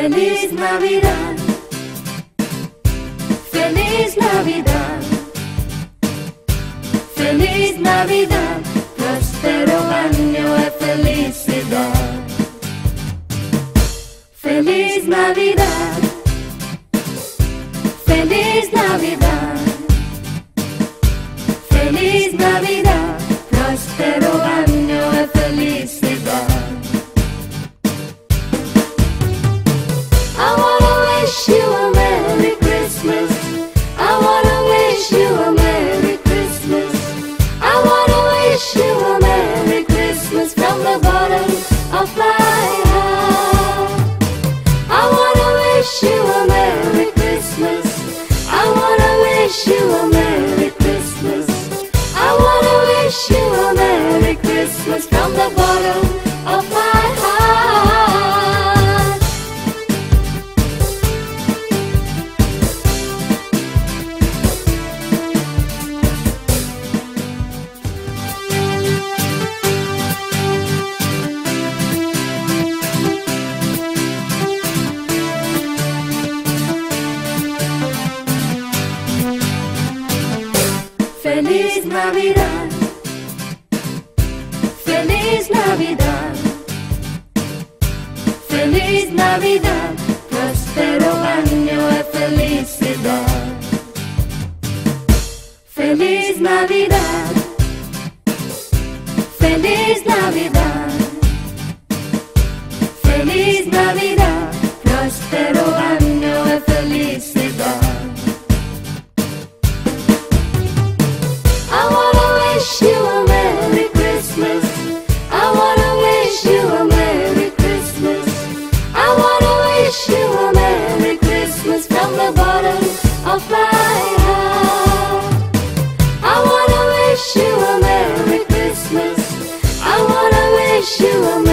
Navidad. Feliz Navidad. Feliz Navidad. Próspero año de felicidad. Feliz Navidad. Feliz Navidad. Feliz Navidad. Wish you a Merry Christmas from the bottom of my heart. Feliz Navidad. Feliz Navidad, próspero año de felicidad. Feliz Navidad. Feliz Navidad. Feliz Navidad. you Yeshua.